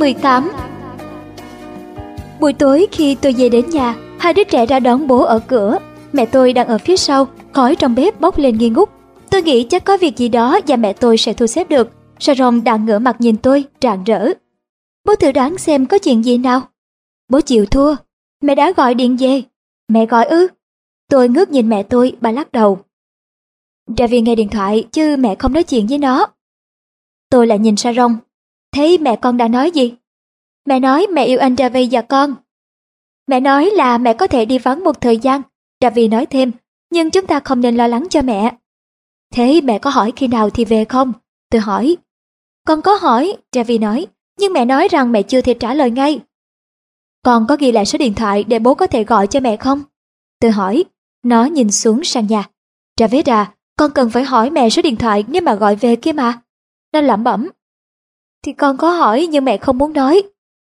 18 Buổi tối khi tôi về đến nhà, hai đứa trẻ ra đón bố ở cửa. Mẹ tôi đang ở phía sau, khói trong bếp bốc lên nghi ngút. Tôi nghĩ chắc có việc gì đó và mẹ tôi sẽ thu xếp được. Sharon đang ngửa mặt nhìn tôi, rạng rỡ. Bố thử đoán xem có chuyện gì nào. Bố chịu thua. Mẹ đã gọi điện về. Mẹ gọi ư. Tôi ngước nhìn mẹ tôi, bà lắc đầu. David nghe điện thoại chứ mẹ không nói chuyện với nó. Tôi lại nhìn Sharon. Thế mẹ con đã nói gì? Mẹ nói mẹ yêu anh David và con. Mẹ nói là mẹ có thể đi vắng một thời gian. David nói thêm, nhưng chúng ta không nên lo lắng cho mẹ. Thế mẹ có hỏi khi nào thì về không? Tôi hỏi. Con có hỏi, David nói, nhưng mẹ nói rằng mẹ chưa thể trả lời ngay. Con có ghi lại số điện thoại để bố có thể gọi cho mẹ không? Tôi hỏi, nó nhìn xuống sàn nhà. Travis à, con cần phải hỏi mẹ số điện thoại nếu mà gọi về kia mà. Nó lẩm bẩm. Thì con có hỏi nhưng mẹ không muốn nói.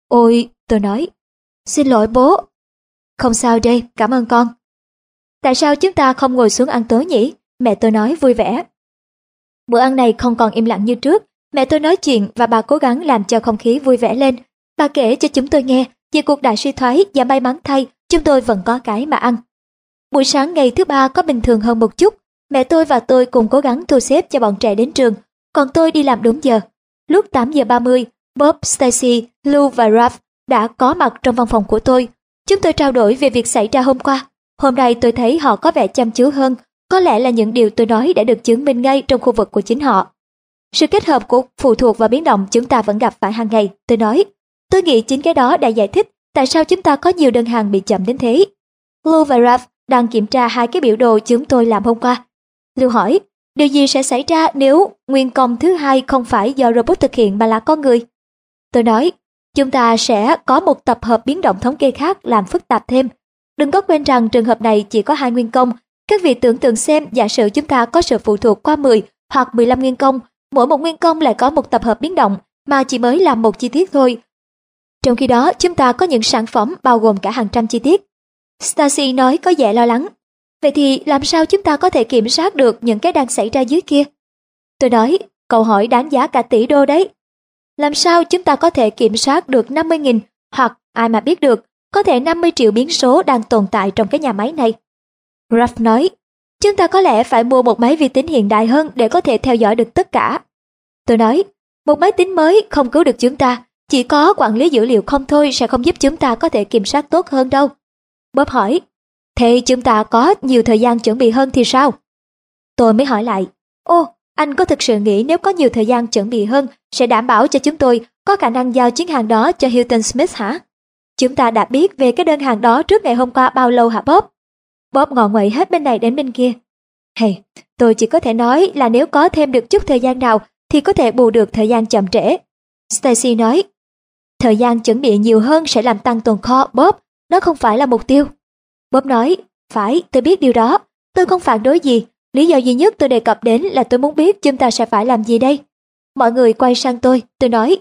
Ôi, tôi nói. Xin lỗi bố. Không sao đây, cảm ơn con. Tại sao chúng ta không ngồi xuống ăn tối nhỉ? Mẹ tôi nói vui vẻ. Bữa ăn này không còn im lặng như trước. Mẹ tôi nói chuyện và bà cố gắng làm cho không khí vui vẻ lên. Bà kể cho chúng tôi nghe về cuộc đại suy thoái và may mắn thay chúng tôi vẫn có cái mà ăn. Buổi sáng ngày thứ ba có bình thường hơn một chút. Mẹ tôi và tôi cùng cố gắng thu xếp cho bọn trẻ đến trường, còn tôi đi làm đúng giờ. Lúc 8 giờ 30, Bob, Stacy, Lou và Ralph đã có mặt trong văn phòng của tôi. Chúng tôi trao đổi về việc xảy ra hôm qua. Hôm nay tôi thấy họ có vẻ chăm chú hơn, có lẽ là những điều tôi nói đã được chứng minh ngay trong khu vực của chính họ. Sự kết hợp của phụ thuộc và biến động chúng ta vẫn gặp phải hàng ngày, tôi nói. Tôi nghĩ chính cái đó đã giải thích tại sao chúng ta có nhiều đơn hàng bị chậm đến thế. Lou và Ralph đang kiểm tra hai cái biểu đồ chúng tôi làm hôm qua. Lưu hỏi, điều gì sẽ xảy ra nếu nguyên công thứ hai không phải do robot thực hiện mà là con người? Tôi nói, chúng ta sẽ có một tập hợp biến động thống kê khác làm phức tạp thêm. Đừng có quên rằng trường hợp này chỉ có hai nguyên công. Các vị tưởng tượng xem giả sử chúng ta có sự phụ thuộc qua 10 hoặc 15 nguyên công, mỗi một nguyên công lại có một tập hợp biến động mà chỉ mới làm một chi tiết thôi. Trong khi đó, chúng ta có những sản phẩm bao gồm cả hàng trăm chi tiết. Stacy nói có vẻ lo lắng. Vậy thì làm sao chúng ta có thể kiểm soát được những cái đang xảy ra dưới kia? Tôi nói, câu hỏi đáng giá cả tỷ đô đấy. Làm sao chúng ta có thể kiểm soát được 50.000 hoặc ai mà biết được, có thể 50 triệu biến số đang tồn tại trong cái nhà máy này? ralph nói, chúng ta có lẽ phải mua một máy vi tính hiện đại hơn để có thể theo dõi được tất cả. Tôi nói, một máy tính mới không cứu được chúng ta, chỉ có quản lý dữ liệu không thôi sẽ không giúp chúng ta có thể kiểm soát tốt hơn đâu. Bob hỏi, thế chúng ta có nhiều thời gian chuẩn bị hơn thì sao? Tôi mới hỏi lại, ô, anh có thực sự nghĩ nếu có nhiều thời gian chuẩn bị hơn sẽ đảm bảo cho chúng tôi có khả năng giao chuyến hàng đó cho Hilton Smith hả? Chúng ta đã biết về cái đơn hàng đó trước ngày hôm qua bao lâu hả Bob? Bob ngọ nguậy hết bên này đến bên kia. Hey, tôi chỉ có thể nói là nếu có thêm được chút thời gian nào thì có thể bù được thời gian chậm trễ. Stacy nói, thời gian chuẩn bị nhiều hơn sẽ làm tăng tồn kho, Bob, đó không phải là mục tiêu. Bob nói, phải, tôi biết điều đó. Tôi không phản đối gì. Lý do duy nhất tôi đề cập đến là tôi muốn biết chúng ta sẽ phải làm gì đây. Mọi người quay sang tôi, tôi nói.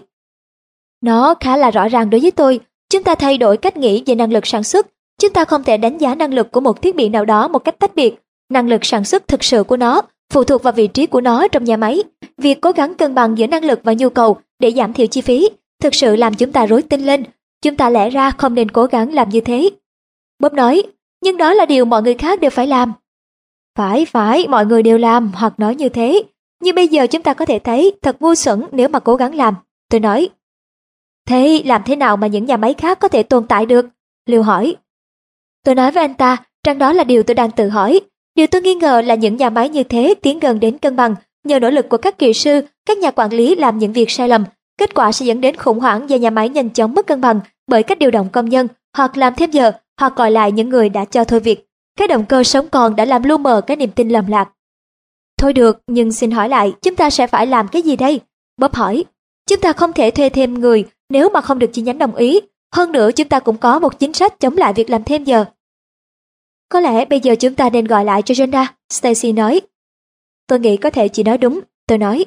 Nó khá là rõ ràng đối với tôi. Chúng ta thay đổi cách nghĩ về năng lực sản xuất. Chúng ta không thể đánh giá năng lực của một thiết bị nào đó một cách tách biệt. Năng lực sản xuất thực sự của nó phụ thuộc vào vị trí của nó trong nhà máy. Việc cố gắng cân bằng giữa năng lực và nhu cầu để giảm thiểu chi phí thực sự làm chúng ta rối tinh lên Chúng ta lẽ ra không nên cố gắng làm như thế. Bob nói, nhưng đó là điều mọi người khác đều phải làm. Phải, phải, mọi người đều làm hoặc nói như thế. Nhưng bây giờ chúng ta có thể thấy thật ngu xuẩn nếu mà cố gắng làm. Tôi nói, thế làm thế nào mà những nhà máy khác có thể tồn tại được? Liêu hỏi. Tôi nói với anh ta, rằng đó là điều tôi đang tự hỏi. Điều tôi nghi ngờ là những nhà máy như thế tiến gần đến cân bằng nhờ nỗ lực của các kỹ sư, các nhà quản lý làm những việc sai lầm Kết quả sẽ dẫn đến khủng hoảng và nhà máy nhanh chóng mất cân bằng bởi cách điều động công nhân hoặc làm thêm giờ hoặc gọi lại những người đã cho thôi việc. Cái động cơ sống còn đã làm lu mờ cái niềm tin lầm lạc. Thôi được, nhưng xin hỏi lại, chúng ta sẽ phải làm cái gì đây? Bob hỏi, chúng ta không thể thuê thêm người nếu mà không được chi nhánh đồng ý. Hơn nữa chúng ta cũng có một chính sách chống lại việc làm thêm giờ. Có lẽ bây giờ chúng ta nên gọi lại cho Jonah, Stacy nói. Tôi nghĩ có thể chị nói đúng, tôi nói.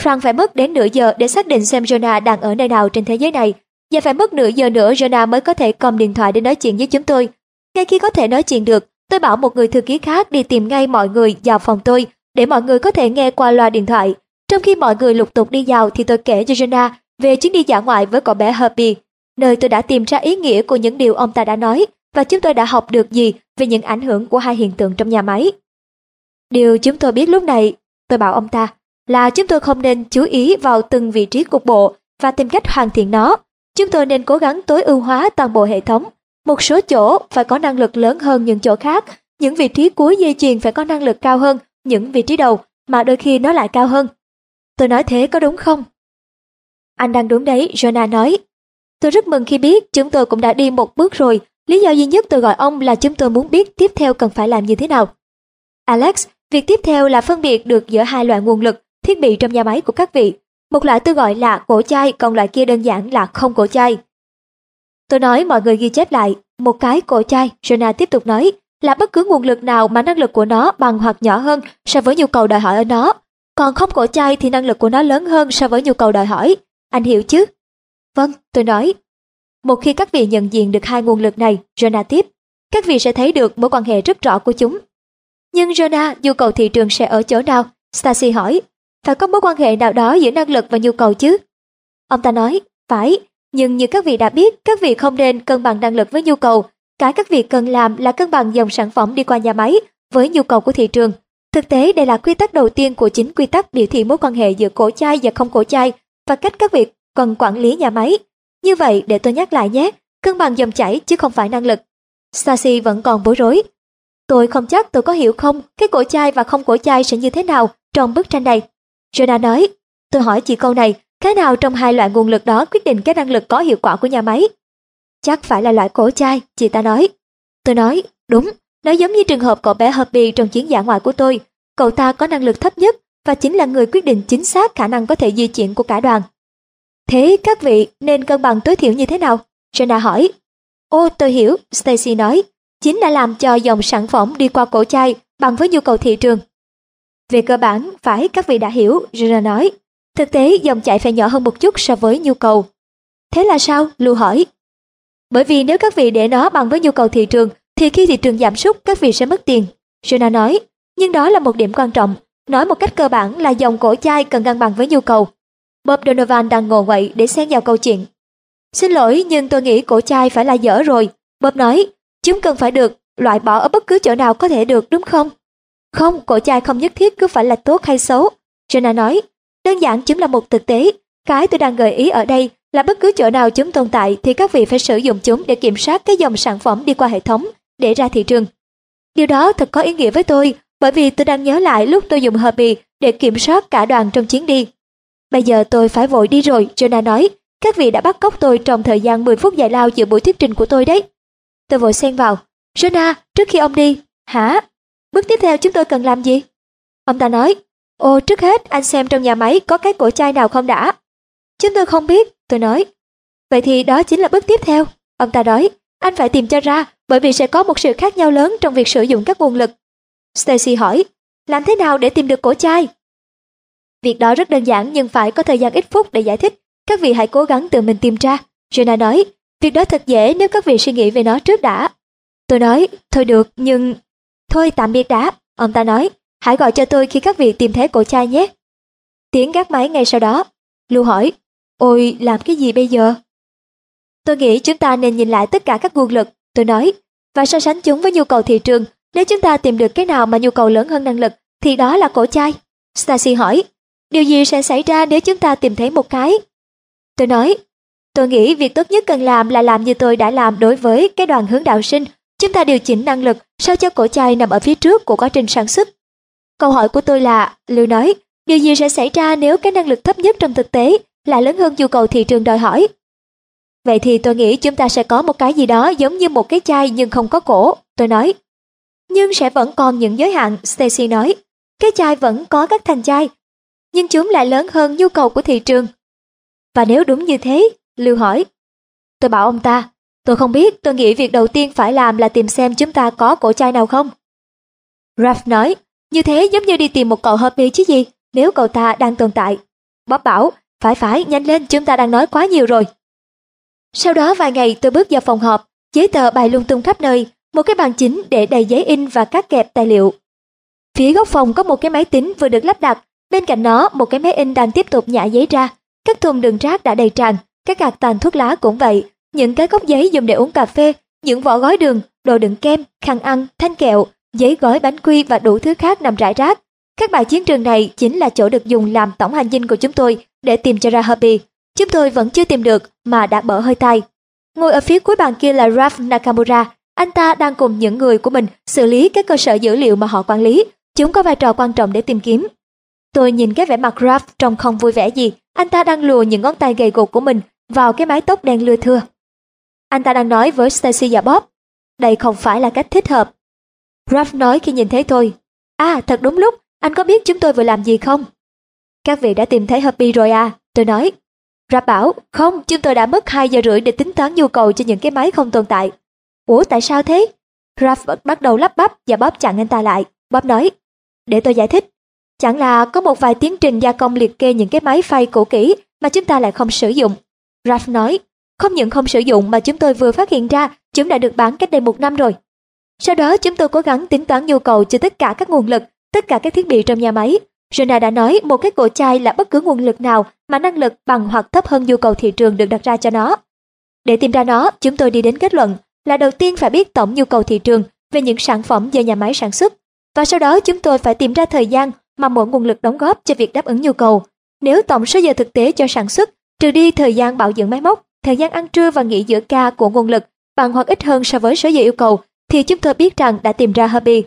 Frank phải mất đến nửa giờ để xác định xem Jonah đang ở nơi nào trên thế giới này. Và phải mất nửa giờ nữa Jonah mới có thể cầm điện thoại để nói chuyện với chúng tôi. Ngay khi có thể nói chuyện được, tôi bảo một người thư ký khác đi tìm ngay mọi người vào phòng tôi để mọi người có thể nghe qua loa điện thoại. Trong khi mọi người lục tục đi vào thì tôi kể cho Jonah về chuyến đi dã ngoại với cậu bé Herbie, nơi tôi đã tìm ra ý nghĩa của những điều ông ta đã nói và chúng tôi đã học được gì về những ảnh hưởng của hai hiện tượng trong nhà máy. Điều chúng tôi biết lúc này, tôi bảo ông ta, là chúng tôi không nên chú ý vào từng vị trí cục bộ và tìm cách hoàn thiện nó. Chúng tôi nên cố gắng tối ưu hóa toàn bộ hệ thống. Một số chỗ phải có năng lực lớn hơn những chỗ khác, những vị trí cuối dây chuyền phải có năng lực cao hơn những vị trí đầu, mà đôi khi nó lại cao hơn. Tôi nói thế có đúng không? Anh đang đúng đấy, Jonah nói. Tôi rất mừng khi biết chúng tôi cũng đã đi một bước rồi. Lý do duy nhất tôi gọi ông là chúng tôi muốn biết tiếp theo cần phải làm như thế nào. Alex, việc tiếp theo là phân biệt được giữa hai loại nguồn lực, thiết bị trong nhà máy của các vị. Một loại tôi gọi là cổ chai, còn loại kia đơn giản là không cổ chai. Tôi nói mọi người ghi chép lại, một cái cổ chai, Jonah tiếp tục nói, là bất cứ nguồn lực nào mà năng lực của nó bằng hoặc nhỏ hơn so với nhu cầu đòi hỏi ở nó. Còn không cổ chai thì năng lực của nó lớn hơn so với nhu cầu đòi hỏi. Anh hiểu chứ? Vâng, tôi nói. Một khi các vị nhận diện được hai nguồn lực này, Jonah tiếp, các vị sẽ thấy được mối quan hệ rất rõ của chúng. Nhưng Jonah, nhu cầu thị trường sẽ ở chỗ nào? Stacy hỏi. Phải có mối quan hệ nào đó giữa năng lực và nhu cầu chứ? Ông ta nói, phải, nhưng như các vị đã biết, các vị không nên cân bằng năng lực với nhu cầu. Cái các vị cần làm là cân bằng dòng sản phẩm đi qua nhà máy với nhu cầu của thị trường. Thực tế, đây là quy tắc đầu tiên của chính quy tắc biểu thị mối quan hệ giữa cổ chai và không cổ chai và cách các vị cần quản lý nhà máy. Như vậy, để tôi nhắc lại nhé, cân bằng dòng chảy chứ không phải năng lực. sasi vẫn còn bối rối. Tôi không chắc tôi có hiểu không, cái cổ chai và không cổ chai sẽ như thế nào trong bức tranh này. Jonah nói, tôi hỏi chị câu này, cái nào trong hai loại nguồn lực đó quyết định cái năng lực có hiệu quả của nhà máy? Chắc phải là loại cổ chai, chị ta nói. Tôi nói, đúng, nó giống như trường hợp cậu bé Herbie trong chiến giả ngoại của tôi. Cậu ta có năng lực thấp nhất và chính là người quyết định chính xác khả năng có thể di chuyển của cả đoàn. Thế các vị nên cân bằng tối thiểu như thế nào? Jenna hỏi. Ô tôi hiểu, Stacy nói, chính là làm cho dòng sản phẩm đi qua cổ chai bằng với nhu cầu thị trường. Về cơ bản, phải các vị đã hiểu, Jenna nói. Thực tế dòng chảy phải nhỏ hơn một chút so với nhu cầu. Thế là sao? Lưu hỏi. Bởi vì nếu các vị để nó bằng với nhu cầu thị trường, thì khi thị trường giảm sút các vị sẽ mất tiền. Jonah nói, nhưng đó là một điểm quan trọng. Nói một cách cơ bản là dòng cổ chai cần ngang bằng với nhu cầu. Bob Donovan đang ngồi quậy để xen vào câu chuyện. Xin lỗi nhưng tôi nghĩ cổ chai phải là dở rồi. Bob nói, chúng cần phải được loại bỏ ở bất cứ chỗ nào có thể được đúng không? Không, cổ chai không nhất thiết cứ phải là tốt hay xấu. Jenna nói, đơn giản chính là một thực tế. Cái tôi đang gợi ý ở đây là bất cứ chỗ nào chúng tồn tại thì các vị phải sử dụng chúng để kiểm soát cái dòng sản phẩm đi qua hệ thống để ra thị trường. Điều đó thật có ý nghĩa với tôi bởi vì tôi đang nhớ lại lúc tôi dùng Herbie để kiểm soát cả đoàn trong chuyến đi. Bây giờ tôi phải vội đi rồi, Jonah nói. Các vị đã bắt cóc tôi trong thời gian 10 phút dài lao giữa buổi thuyết trình của tôi đấy. Tôi vội xen vào. Jonah, trước khi ông đi, hả? Bước tiếp theo chúng tôi cần làm gì? Ông ta nói, ồ trước hết anh xem trong nhà máy có cái cổ chai nào không đã. Chúng tôi không biết, tôi nói. Vậy thì đó chính là bước tiếp theo. Ông ta nói, anh phải tìm cho ra bởi vì sẽ có một sự khác nhau lớn trong việc sử dụng các nguồn lực. Stacy hỏi, làm thế nào để tìm được cổ chai? Việc đó rất đơn giản nhưng phải có thời gian ít phút để giải thích. Các vị hãy cố gắng tự mình tìm ra. jenna nói, việc đó thật dễ nếu các vị suy nghĩ về nó trước đã. Tôi nói, thôi được, nhưng... Thôi tạm biệt đã. Ông ta nói, hãy gọi cho tôi khi các vị tìm thấy cổ chai nhé. Tiếng gác máy ngay sau đó. Lưu hỏi, ôi, làm cái gì bây giờ? Tôi nghĩ chúng ta nên nhìn lại tất cả các nguồn lực, tôi nói, và so sánh chúng với nhu cầu thị trường. Nếu chúng ta tìm được cái nào mà nhu cầu lớn hơn năng lực, thì đó là cổ chai. Stacy hỏi, Điều gì sẽ xảy ra nếu chúng ta tìm thấy một cái? Tôi nói, tôi nghĩ việc tốt nhất cần làm là làm như tôi đã làm đối với cái đoàn hướng đạo sinh. Chúng ta điều chỉnh năng lực sao cho cổ chai nằm ở phía trước của quá trình sản xuất. Câu hỏi của tôi là, Lưu nói, điều gì sẽ xảy ra nếu cái năng lực thấp nhất trong thực tế là lớn hơn nhu cầu thị trường đòi hỏi? Vậy thì tôi nghĩ chúng ta sẽ có một cái gì đó giống như một cái chai nhưng không có cổ, tôi nói. Nhưng sẽ vẫn còn những giới hạn, Stacy nói. Cái chai vẫn có các thành chai, nhưng chúng lại lớn hơn nhu cầu của thị trường. Và nếu đúng như thế, Lưu hỏi. Tôi bảo ông ta, tôi không biết, tôi nghĩ việc đầu tiên phải làm là tìm xem chúng ta có cổ chai nào không. Ralph nói, như thế giống như đi tìm một cậu hợp lý chứ gì, nếu cậu ta đang tồn tại. Bob bảo, phải phải, nhanh lên, chúng ta đang nói quá nhiều rồi. Sau đó vài ngày tôi bước vào phòng họp, giấy tờ bày lung tung khắp nơi, một cái bàn chính để đầy giấy in và các kẹp tài liệu. Phía góc phòng có một cái máy tính vừa được lắp đặt Bên cạnh nó, một cái máy in đang tiếp tục nhả giấy ra. các thùng đựng rác đã đầy tràn, các gạt tàn thuốc lá cũng vậy, những cái cốc giấy dùng để uống cà phê, những vỏ gói đường, đồ đựng kem, khăn ăn, thanh kẹo, giấy gói bánh quy và đủ thứ khác nằm rải rác. Các bài chiến trường này chính là chỗ được dùng làm tổng hành dinh của chúng tôi để tìm cho ra Herbie. Chúng tôi vẫn chưa tìm được mà đã bở hơi tay. Ngồi ở phía cuối bàn kia là Ralph Nakamura. Anh ta đang cùng những người của mình xử lý các cơ sở dữ liệu mà họ quản lý. Chúng có vai trò quan trọng để tìm kiếm. Tôi nhìn cái vẻ mặt Ralph trông không vui vẻ gì. Anh ta đang lùa những ngón tay gầy gò của mình vào cái mái tóc đen lưa thưa. Anh ta đang nói với Stacy và Bob. Đây không phải là cách thích hợp. Ralph nói khi nhìn thấy tôi. À, thật đúng lúc, anh có biết chúng tôi vừa làm gì không? Các vị đã tìm thấy Happy rồi à? Tôi nói. Ralph bảo, không, chúng tôi đã mất 2 giờ rưỡi để tính toán nhu cầu cho những cái máy không tồn tại. Ủa tại sao thế? Ralph bắt đầu lắp bắp và Bob chặn anh ta lại. Bob nói, để tôi giải thích. Chẳng là có một vài tiến trình gia công liệt kê những cái máy phay cũ kỹ mà chúng ta lại không sử dụng. Ralph nói, không những không sử dụng mà chúng tôi vừa phát hiện ra chúng đã được bán cách đây một năm rồi. Sau đó chúng tôi cố gắng tính toán nhu cầu cho tất cả các nguồn lực, tất cả các thiết bị trong nhà máy. Jonah đã nói một cái cổ chai là bất cứ nguồn lực nào mà năng lực bằng hoặc thấp hơn nhu cầu thị trường được đặt ra cho nó. Để tìm ra nó, chúng tôi đi đến kết luận là đầu tiên phải biết tổng nhu cầu thị trường về những sản phẩm do nhà máy sản xuất. Và sau đó chúng tôi phải tìm ra thời gian mà mỗi nguồn lực đóng góp cho việc đáp ứng nhu cầu. Nếu tổng số giờ thực tế cho sản xuất, trừ đi thời gian bảo dưỡng máy móc, thời gian ăn trưa và nghỉ giữa ca của nguồn lực bằng hoặc ít hơn so với số giờ yêu cầu, thì chúng tôi biết rằng đã tìm ra hobby.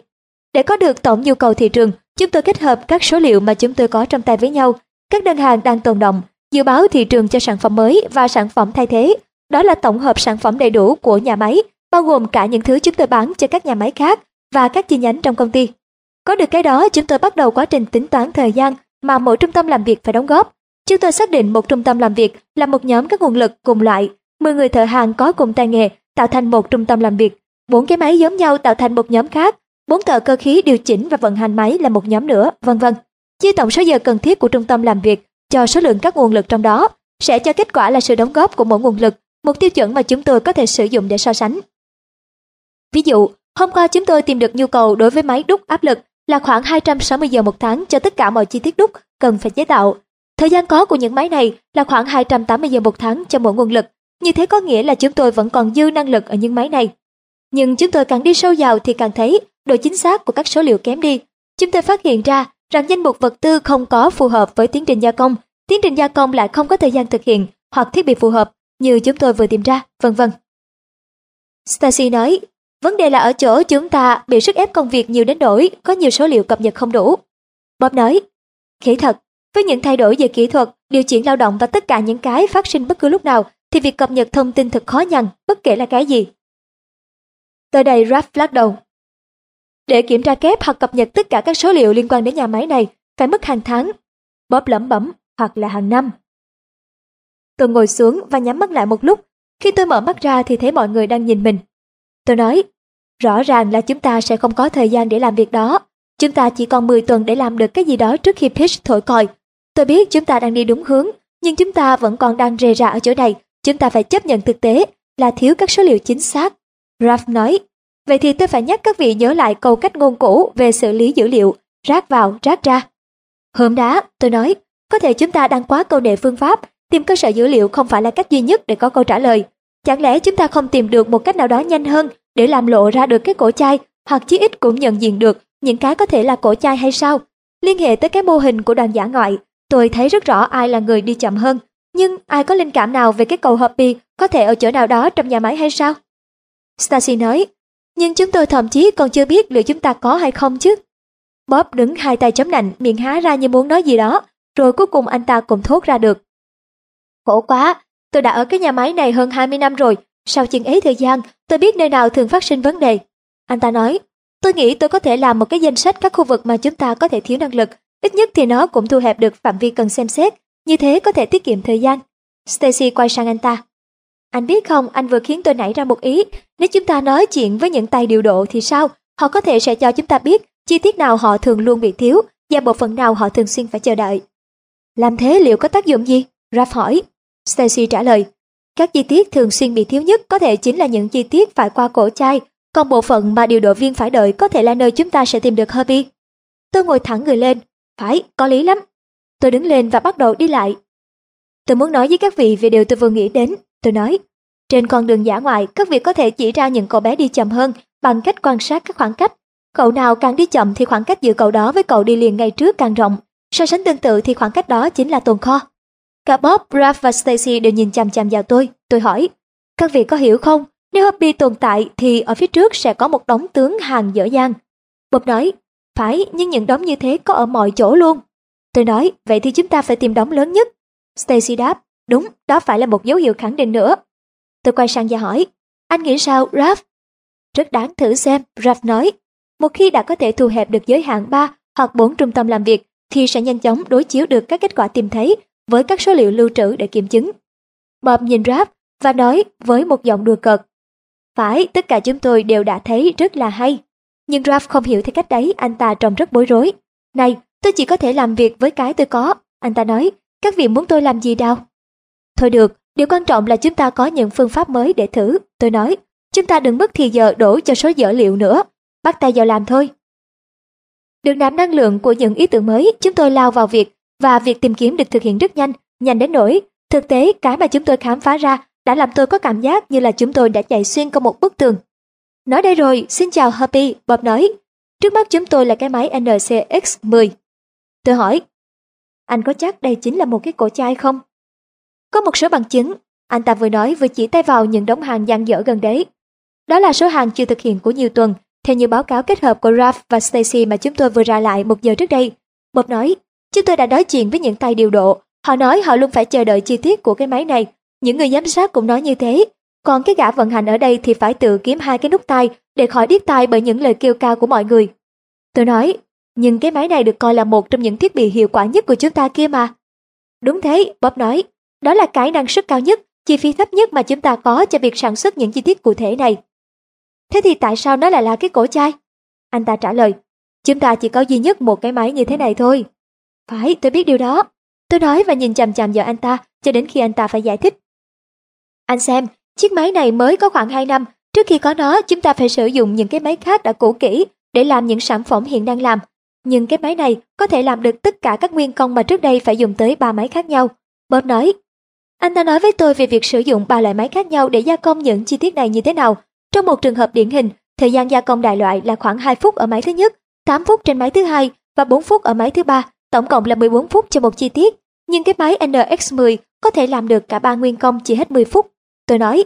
Để có được tổng nhu cầu thị trường, chúng tôi kết hợp các số liệu mà chúng tôi có trong tay với nhau, các đơn hàng đang tồn động, dự báo thị trường cho sản phẩm mới và sản phẩm thay thế. Đó là tổng hợp sản phẩm đầy đủ của nhà máy, bao gồm cả những thứ chúng tôi bán cho các nhà máy khác và các chi nhánh trong công ty. Có được cái đó, chúng tôi bắt đầu quá trình tính toán thời gian mà mỗi trung tâm làm việc phải đóng góp. Chúng tôi xác định một trung tâm làm việc là một nhóm các nguồn lực cùng loại, 10 người thợ hàng có cùng tay nghề tạo thành một trung tâm làm việc, bốn cái máy giống nhau tạo thành một nhóm khác, bốn thợ cơ khí điều chỉnh và vận hành máy là một nhóm nữa, vân vân. Chia tổng số giờ cần thiết của trung tâm làm việc cho số lượng các nguồn lực trong đó sẽ cho kết quả là sự đóng góp của mỗi nguồn lực, một tiêu chuẩn mà chúng tôi có thể sử dụng để so sánh. Ví dụ, hôm qua chúng tôi tìm được nhu cầu đối với máy đúc áp lực là khoảng 260 giờ một tháng cho tất cả mọi chi tiết đúc cần phải chế tạo. Thời gian có của những máy này là khoảng 280 giờ một tháng cho mỗi nguồn lực. Như thế có nghĩa là chúng tôi vẫn còn dư năng lực ở những máy này. Nhưng chúng tôi càng đi sâu vào thì càng thấy độ chính xác của các số liệu kém đi. Chúng tôi phát hiện ra rằng danh mục vật tư không có phù hợp với tiến trình gia công, tiến trình gia công lại không có thời gian thực hiện hoặc thiết bị phù hợp như chúng tôi vừa tìm ra, vân vân. Stacy nói, vấn đề là ở chỗ chúng ta bị sức ép công việc nhiều đến đổi, có nhiều số liệu cập nhật không đủ. Bob nói, khỉ thật, với những thay đổi về kỹ thuật, điều chuyển lao động và tất cả những cái phát sinh bất cứ lúc nào, thì việc cập nhật thông tin thật khó nhằn, bất kể là cái gì. Tới đây Raph lắc đầu. Để kiểm tra kép hoặc cập nhật tất cả các số liệu liên quan đến nhà máy này, phải mất hàng tháng. Bob lẩm bẩm, hoặc là hàng năm. Tôi ngồi xuống và nhắm mắt lại một lúc. Khi tôi mở mắt ra thì thấy mọi người đang nhìn mình. Tôi nói, rõ ràng là chúng ta sẽ không có thời gian để làm việc đó. Chúng ta chỉ còn 10 tuần để làm được cái gì đó trước khi pitch thổi còi. Tôi biết chúng ta đang đi đúng hướng, nhưng chúng ta vẫn còn đang rề rà ở chỗ này. Chúng ta phải chấp nhận thực tế là thiếu các số liệu chính xác. Ralph nói, vậy thì tôi phải nhắc các vị nhớ lại câu cách ngôn cũ về xử lý dữ liệu, rác vào, rác ra. Hôm đó tôi nói, có thể chúng ta đang quá câu nệ phương pháp, tìm cơ sở dữ liệu không phải là cách duy nhất để có câu trả lời. Chẳng lẽ chúng ta không tìm được một cách nào đó nhanh hơn để làm lộ ra được cái cổ chai hoặc chí ít cũng nhận diện được những cái có thể là cổ chai hay sao? Liên hệ tới cái mô hình của đoàn giả ngoại, tôi thấy rất rõ ai là người đi chậm hơn, nhưng ai có linh cảm nào về cái cầu hợp bi có thể ở chỗ nào đó trong nhà máy hay sao? Stacy nói, nhưng chúng tôi thậm chí còn chưa biết liệu chúng ta có hay không chứ. Bob đứng hai tay chống nạnh, miệng há ra như muốn nói gì đó, rồi cuối cùng anh ta cũng thốt ra được. Khổ quá, tôi đã ở cái nhà máy này hơn 20 năm rồi, sau chừng ấy thời gian, tôi biết nơi nào thường phát sinh vấn đề. Anh ta nói, tôi nghĩ tôi có thể làm một cái danh sách các khu vực mà chúng ta có thể thiếu năng lực, ít nhất thì nó cũng thu hẹp được phạm vi cần xem xét, như thế có thể tiết kiệm thời gian. Stacy quay sang anh ta. Anh biết không, anh vừa khiến tôi nảy ra một ý, nếu chúng ta nói chuyện với những tay điều độ thì sao? Họ có thể sẽ cho chúng ta biết chi tiết nào họ thường luôn bị thiếu và bộ phận nào họ thường xuyên phải chờ đợi. Làm thế liệu có tác dụng gì? Raph hỏi. Stacy trả lời. Các chi tiết thường xuyên bị thiếu nhất có thể chính là những chi tiết phải qua cổ chai, còn bộ phận mà điều độ viên phải đợi có thể là nơi chúng ta sẽ tìm được Herbie. Tôi ngồi thẳng người lên. Phải, có lý lắm. Tôi đứng lên và bắt đầu đi lại. Tôi muốn nói với các vị về điều tôi vừa nghĩ đến. Tôi nói, trên con đường giả ngoại, các vị có thể chỉ ra những cậu bé đi chậm hơn bằng cách quan sát các khoảng cách. Cậu nào càng đi chậm thì khoảng cách giữa cậu đó với cậu đi liền ngay trước càng rộng. So sánh tương tự thì khoảng cách đó chính là tồn kho. Cả Bob, Ralph và Stacy đều nhìn chằm chằm vào tôi. Tôi hỏi, các vị có hiểu không? Nếu Hobby tồn tại thì ở phía trước sẽ có một đống tướng hàng dở dang. Bob nói, phải, nhưng những đống như thế có ở mọi chỗ luôn. Tôi nói, vậy thì chúng ta phải tìm đống lớn nhất. Stacy đáp, đúng, đó phải là một dấu hiệu khẳng định nữa. Tôi quay sang và hỏi, anh nghĩ sao, Ralph? Rất đáng thử xem, Ralph nói. Một khi đã có thể thu hẹp được giới hạn 3 hoặc 4 trung tâm làm việc, thì sẽ nhanh chóng đối chiếu được các kết quả tìm thấy với các số liệu lưu trữ để kiểm chứng. Bob nhìn Ralph và nói với một giọng đùa cợt. Phải, tất cả chúng tôi đều đã thấy rất là hay. Nhưng Ralph không hiểu theo cách đấy, anh ta trông rất bối rối. Này, tôi chỉ có thể làm việc với cái tôi có. Anh ta nói, các vị muốn tôi làm gì đâu? Thôi được, điều quan trọng là chúng ta có những phương pháp mới để thử. Tôi nói, chúng ta đừng mất thì giờ đổ cho số dở liệu nữa. Bắt tay vào làm thôi. Được nạp năng lượng của những ý tưởng mới, chúng tôi lao vào việc và việc tìm kiếm được thực hiện rất nhanh, nhanh đến nỗi thực tế cái mà chúng tôi khám phá ra đã làm tôi có cảm giác như là chúng tôi đã chạy xuyên qua một bức tường. Nói đây rồi, xin chào Happy, Bob nói. Trước mắt chúng tôi là cái máy NCX-10. Tôi hỏi, anh có chắc đây chính là một cái cổ chai không? Có một số bằng chứng, anh ta vừa nói vừa chỉ tay vào những đống hàng dang dở gần đấy. Đó là số hàng chưa thực hiện của nhiều tuần, theo như báo cáo kết hợp của Ralph và Stacy mà chúng tôi vừa ra lại một giờ trước đây. Bob nói, chúng tôi đã nói chuyện với những tay điều độ. Họ nói họ luôn phải chờ đợi chi tiết của cái máy này. Những người giám sát cũng nói như thế. Còn cái gã vận hành ở đây thì phải tự kiếm hai cái nút tai để khỏi điếc tai bởi những lời kêu ca của mọi người. Tôi nói, nhưng cái máy này được coi là một trong những thiết bị hiệu quả nhất của chúng ta kia mà. Đúng thế, Bob nói, đó là cái năng suất cao nhất, chi phí thấp nhất mà chúng ta có cho việc sản xuất những chi tiết cụ thể này. Thế thì tại sao nó lại là cái cổ chai? Anh ta trả lời, chúng ta chỉ có duy nhất một cái máy như thế này thôi. Phải, tôi biết điều đó. Tôi nói và nhìn chằm chằm vào anh ta cho đến khi anh ta phải giải thích. Anh xem, chiếc máy này mới có khoảng 2 năm. Trước khi có nó, chúng ta phải sử dụng những cái máy khác đã cũ kỹ để làm những sản phẩm hiện đang làm. Nhưng cái máy này có thể làm được tất cả các nguyên công mà trước đây phải dùng tới ba máy khác nhau. Bob nói, anh ta nói với tôi về việc sử dụng ba loại máy khác nhau để gia công những chi tiết này như thế nào. Trong một trường hợp điển hình, thời gian gia công đại loại là khoảng 2 phút ở máy thứ nhất, 8 phút trên máy thứ hai và 4 phút ở máy thứ ba, tổng cộng là 14 phút cho một chi tiết. Nhưng cái máy NX10 có thể làm được cả ba nguyên công chỉ hết 10 phút. Tôi nói,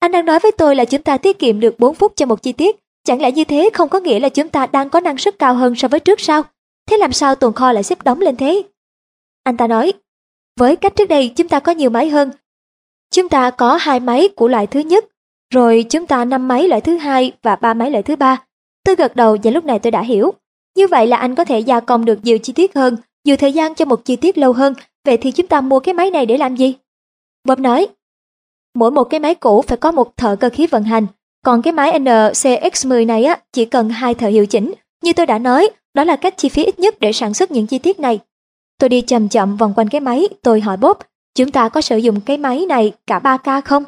anh đang nói với tôi là chúng ta tiết kiệm được 4 phút cho một chi tiết. Chẳng lẽ như thế không có nghĩa là chúng ta đang có năng suất cao hơn so với trước sao? Thế làm sao tồn kho lại xếp đóng lên thế? Anh ta nói, với cách trước đây chúng ta có nhiều máy hơn. Chúng ta có hai máy của loại thứ nhất, rồi chúng ta năm máy loại thứ hai và ba máy loại thứ ba. Tôi gật đầu và lúc này tôi đã hiểu. Như vậy là anh có thể gia công được nhiều chi tiết hơn, nhiều thời gian cho một chi tiết lâu hơn, vậy thì chúng ta mua cái máy này để làm gì? Bob nói, mỗi một cái máy cũ phải có một thợ cơ khí vận hành, còn cái máy NCX10 này á chỉ cần hai thợ hiệu chỉnh. Như tôi đã nói, đó là cách chi phí ít nhất để sản xuất những chi tiết này. Tôi đi chậm chậm vòng quanh cái máy, tôi hỏi Bob, chúng ta có sử dụng cái máy này cả 3K không?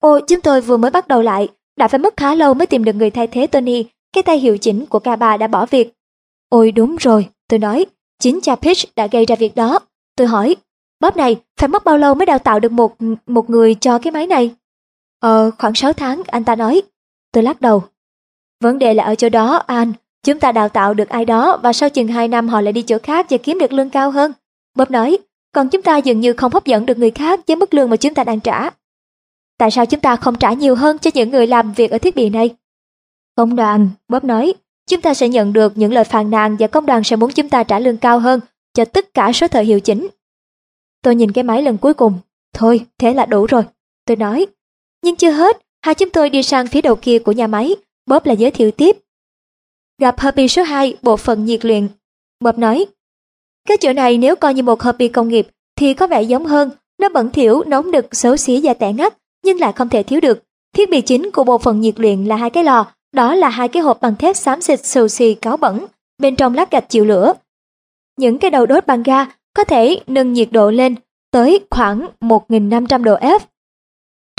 Ồ, chúng tôi vừa mới bắt đầu lại, đã phải mất khá lâu mới tìm được người thay thế Tony, cái tay hiệu chỉnh của K3 đã bỏ việc. Ôi đúng rồi, tôi nói, chính cha Pitch đã gây ra việc đó. Tôi hỏi, Bob này, phải mất bao lâu mới đào tạo được một một người cho cái máy này? Ờ, khoảng 6 tháng, anh ta nói. Tôi lắc đầu. Vấn đề là ở chỗ đó, anh. Chúng ta đào tạo được ai đó và sau chừng 2 năm họ lại đi chỗ khác và kiếm được lương cao hơn. Bob nói, còn chúng ta dường như không hấp dẫn được người khác với mức lương mà chúng ta đang trả. Tại sao chúng ta không trả nhiều hơn cho những người làm việc ở thiết bị này? Công đoàn, Bob nói, chúng ta sẽ nhận được những lời phàn nàn và công đoàn sẽ muốn chúng ta trả lương cao hơn cho tất cả số thợ hiệu chỉnh. Tôi nhìn cái máy lần cuối cùng. Thôi, thế là đủ rồi. Tôi nói. Nhưng chưa hết, hai chúng tôi đi sang phía đầu kia của nhà máy. Bob là giới thiệu tiếp. Gặp Herbie số 2, bộ phận nhiệt luyện. Bob nói. Cái chỗ này nếu coi như một Herbie công nghiệp thì có vẻ giống hơn. Nó bẩn thỉu, nóng đực, xấu xí và tẻ ngắt, nhưng lại không thể thiếu được. Thiết bị chính của bộ phận nhiệt luyện là hai cái lò, đó là hai cái hộp bằng thép xám xịt xù xì cáo bẩn, bên trong lát gạch chịu lửa. Những cái đầu đốt bằng ga có thể nâng nhiệt độ lên tới khoảng 1.500 độ F.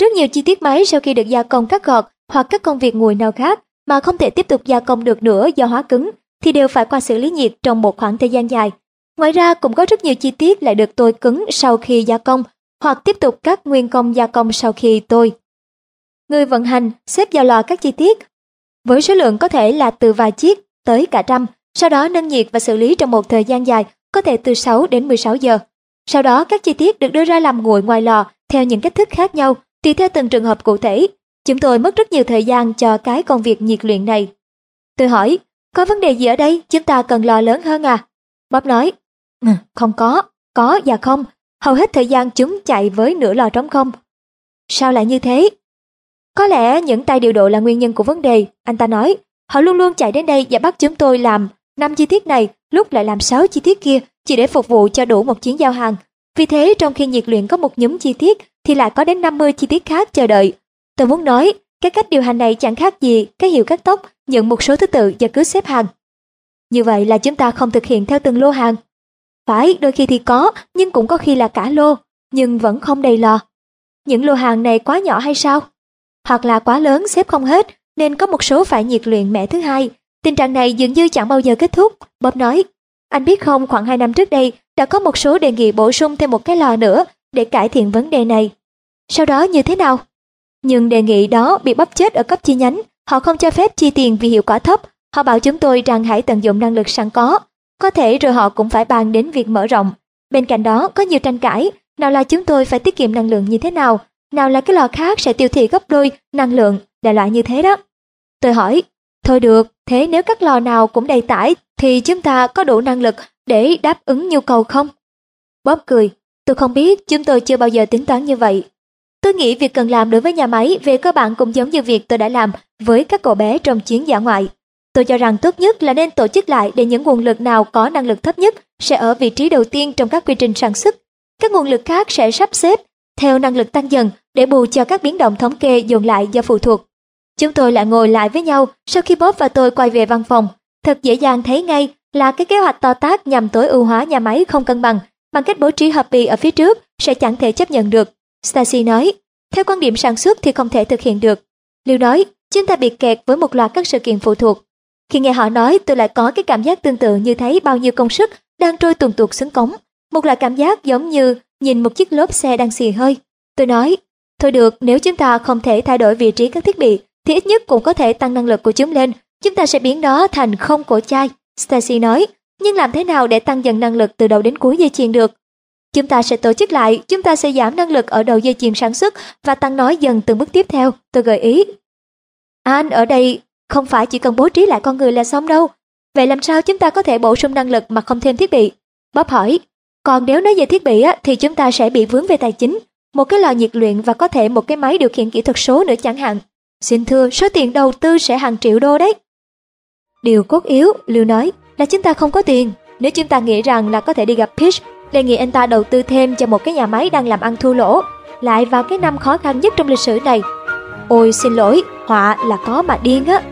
Rất nhiều chi tiết máy sau khi được gia công cắt gọt hoặc các công việc nguội nào khác mà không thể tiếp tục gia công được nữa do hóa cứng thì đều phải qua xử lý nhiệt trong một khoảng thời gian dài. Ngoài ra cũng có rất nhiều chi tiết lại được tôi cứng sau khi gia công hoặc tiếp tục các nguyên công gia công sau khi tôi. Người vận hành xếp vào lò các chi tiết với số lượng có thể là từ vài chiếc tới cả trăm, sau đó nâng nhiệt và xử lý trong một thời gian dài, có thể từ 6 đến 16 giờ. Sau đó các chi tiết được đưa ra làm nguội ngoài lò theo những cách thức khác nhau, tùy theo từng trường hợp cụ thể. Chúng tôi mất rất nhiều thời gian cho cái công việc nhiệt luyện này. Tôi hỏi, có vấn đề gì ở đây, chúng ta cần lò lớn hơn à? Bob nói, ừ, không có, có và không, hầu hết thời gian chúng chạy với nửa lò trống không. Sao lại như thế? Có lẽ những tay điều độ là nguyên nhân của vấn đề, anh ta nói. Họ luôn luôn chạy đến đây và bắt chúng tôi làm năm chi tiết này, lúc lại làm sáu chi tiết kia, chỉ để phục vụ cho đủ một chuyến giao hàng. Vì thế trong khi nhiệt luyện có một nhóm chi tiết thì lại có đến 50 chi tiết khác chờ đợi. Tôi muốn nói, cái cách điều hành này chẳng khác gì cái hiệu cắt tóc nhận một số thứ tự và cứ xếp hàng. Như vậy là chúng ta không thực hiện theo từng lô hàng. Phải, đôi khi thì có, nhưng cũng có khi là cả lô, nhưng vẫn không đầy lò. Những lô hàng này quá nhỏ hay sao? Hoặc là quá lớn xếp không hết, nên có một số phải nhiệt luyện mẹ thứ hai. Tình trạng này dường như chẳng bao giờ kết thúc, Bob nói. Anh biết không, khoảng 2 năm trước đây, đã có một số đề nghị bổ sung thêm một cái lò nữa để cải thiện vấn đề này. Sau đó như thế nào? Nhưng đề nghị đó bị bắp chết ở cấp chi nhánh, họ không cho phép chi tiền vì hiệu quả thấp. Họ bảo chúng tôi rằng hãy tận dụng năng lực sẵn có. Có thể rồi họ cũng phải bàn đến việc mở rộng. Bên cạnh đó có nhiều tranh cãi, nào là chúng tôi phải tiết kiệm năng lượng như thế nào, nào là cái lò khác sẽ tiêu thị gấp đôi năng lượng, đại loại như thế đó. Tôi hỏi, thôi được, thế nếu các lò nào cũng đầy tải thì chúng ta có đủ năng lực để đáp ứng nhu cầu không? Bob cười, tôi không biết, chúng tôi chưa bao giờ tính toán như vậy. Tôi nghĩ việc cần làm đối với nhà máy về cơ bản cũng giống như việc tôi đã làm với các cậu bé trong chuyến dã ngoại. Tôi cho rằng tốt nhất là nên tổ chức lại để những nguồn lực nào có năng lực thấp nhất sẽ ở vị trí đầu tiên trong các quy trình sản xuất. Các nguồn lực khác sẽ sắp xếp theo năng lực tăng dần để bù cho các biến động thống kê dồn lại do phụ thuộc. Chúng tôi lại ngồi lại với nhau sau khi Bob và tôi quay về văn phòng. Thật dễ dàng thấy ngay là cái kế hoạch to tác nhằm tối ưu hóa nhà máy không cân bằng bằng cách bố trí hợp bì ở phía trước sẽ chẳng thể chấp nhận được. Stacy nói, theo quan điểm sản xuất thì không thể thực hiện được. Liêu nói, chúng ta bị kẹt với một loạt các sự kiện phụ thuộc. Khi nghe họ nói, tôi lại có cái cảm giác tương tự như thấy bao nhiêu công sức đang trôi tuần tuột xuống cống. Một loại cảm giác giống như nhìn một chiếc lốp xe đang xì hơi. Tôi nói, thôi được, nếu chúng ta không thể thay đổi vị trí các thiết bị, thì ít nhất cũng có thể tăng năng lực của chúng lên. Chúng ta sẽ biến nó thành không cổ chai. Stacy nói, nhưng làm thế nào để tăng dần năng lực từ đầu đến cuối dây chuyền được? Chúng ta sẽ tổ chức lại, chúng ta sẽ giảm năng lực ở đầu dây chuyền sản xuất và tăng nó dần từng bước tiếp theo, tôi gợi ý. Anh ở đây không phải chỉ cần bố trí lại con người là xong đâu. Vậy làm sao chúng ta có thể bổ sung năng lực mà không thêm thiết bị? Bob hỏi, còn nếu nói về thiết bị á, thì chúng ta sẽ bị vướng về tài chính. Một cái lò nhiệt luyện và có thể một cái máy điều khiển kỹ thuật số nữa chẳng hạn. Xin thưa, số tiền đầu tư sẽ hàng triệu đô đấy. Điều cốt yếu, Lưu nói, là chúng ta không có tiền. Nếu chúng ta nghĩ rằng là có thể đi gặp Pitch, đề nghị anh ta đầu tư thêm cho một cái nhà máy đang làm ăn thua lỗ, lại vào cái năm khó khăn nhất trong lịch sử này. Ôi xin lỗi, họa là có mà điên á.